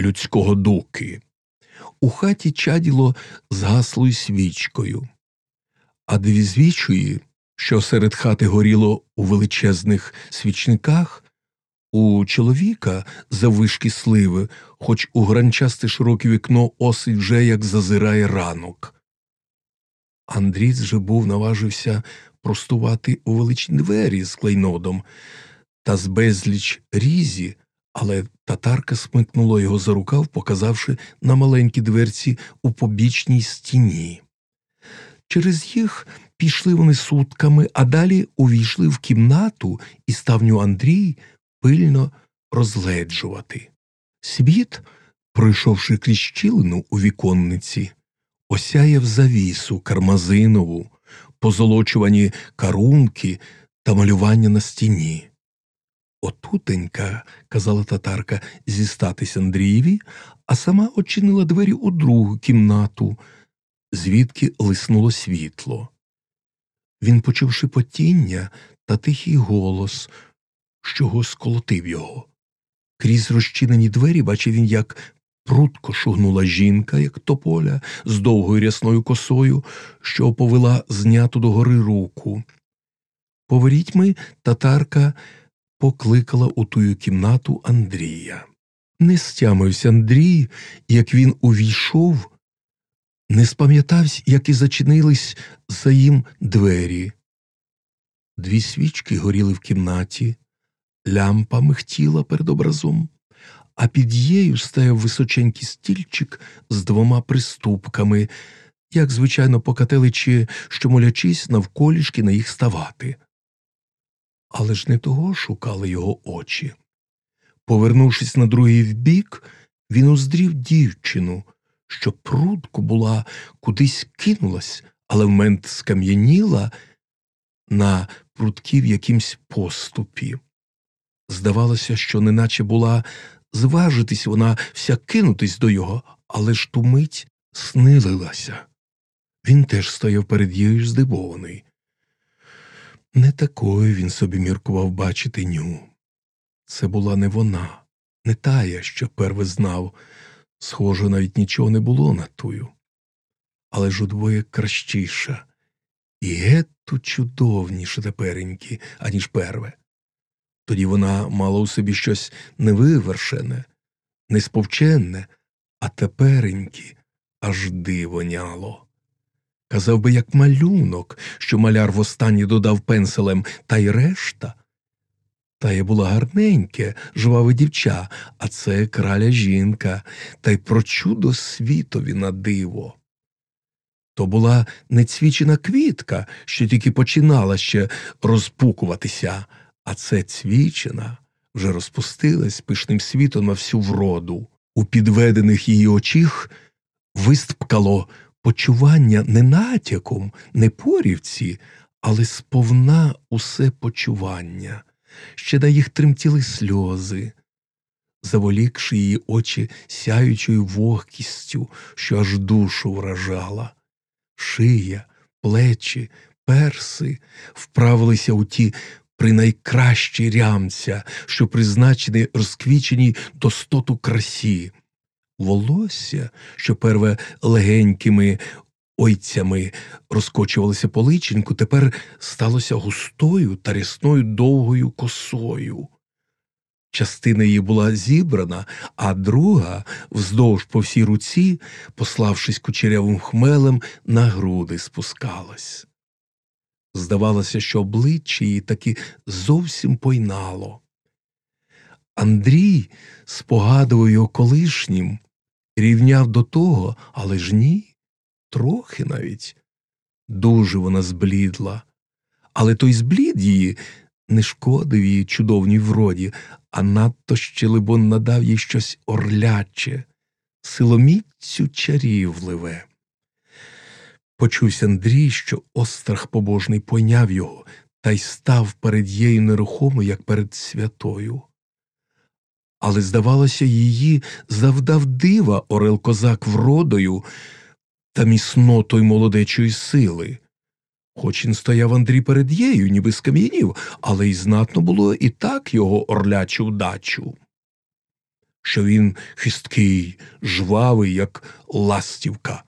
людського дуки. У хаті чаділо згаслою свічкою, а дві звічої, що серед хати горіло у величезних свічниках, у чоловіка заввишки сливи, хоч у гранчасте широке вікно осить вже як зазирає ранок. Андрій же був наважився простувати у величні двері з клейнодом та з безліч різі, але татарка смикнула його за рукав, показавши на маленькі дверці у побічній стіні. Через їх пішли вони сутками, а далі увійшли в кімнату і ставню Андрій пильно розгледжувати. Світ, пройшовши крізь щілину у віконниці, осяяв завісу кармазинову, позолочувані карунки та малювання на стіні. Отутенька, казала татарка, зістатись Андрієві, а сама очинила двері у другу кімнату, звідки лиснуло світло. Він почув шепотіння та тихий голос, що сколотив його. Крізь розчинені двері бачив він, як прутко шугнула жінка, як тополя, з довгою рясною косою, що оповила зняту догори руку. Поворітьми татарка покликала у тую кімнату Андрія. Не стямився Андрій, як він увійшов, не спам'ятався, як і зачинились за їм двері. Дві свічки горіли в кімнаті, лямпа михтіла перед образом, а під їю стояв височенький стільчик з двома приступками, як, звичайно, покателичі, що молячись навколішки на їх ставати. Але ж не того шукали його очі. Повернувшись на другий вбік, він уздрів дівчину, що прудко була кудись кинулась, але вмент скам'яніла на прудків якимсь поступі. Здавалося, що неначе була зважитись вона вся кинутись до його, але ж ту мить снилилася. Він теж стояв перед їю здивований. Не такою він собі міркував бачити ню. Це була не вона, не тая, що перве знав, схоже, навіть нічого не було на тую, але ж удвоє кращіша і гетто чудовніше тепереньки, аніж перве. Тоді вона мала у собі щось невивершене, несповченне, а тепереньки аж дивоняло. Казав би, як малюнок, що маляр востаннє додав пенселем, та й решта. Та й була гарненьке, жваве дівча, а це краля жінка, та й про чудо світові на диво. То була нецвічена квітка, що тільки починала ще розпукуватися, а це цвічена вже розпустилась пишним світом на всю вроду. У підведених її очіх вистпкало почування не натяком, не порівці, але сповна усе почування, ще на їх тремтіли сльози, заволікши її очі сяючою вогкістю, що аж душу вражала, шия, плечі, перси вправилися у ті принайкращі рямця, що призначені розквіченій достоту красі волосся, що перве легенькими ойцями розкочувалося по личеньку, тепер сталося густою та рясною довгою косою. Частина її була зібрана, а друга, вздовж по всій руці, пославшись кучерявим хмелем, на груди спускалась. Здавалося, що обличчя її таки зовсім пойнало. Андрій спогадував його колишнім, рівняв до того, але ж ні, трохи навіть. Дуже вона зблідла, але той зблід її не шкодив її чудовній вроді, а надто ще, либон, надав їй щось орляче, силоміцю чарівливе. Почувся Андрій, що острах побожний пойняв його та й став перед її нерухомо, як перед святою але, здавалося, її завдав дива Орел Козак вродою та міснотою молодечої сили. Хоч він стояв Андрій перед єю, ніби скам'янів, але й знатно було і так його орлячу вдачу. що він хисткий, жвавий, як ластівка,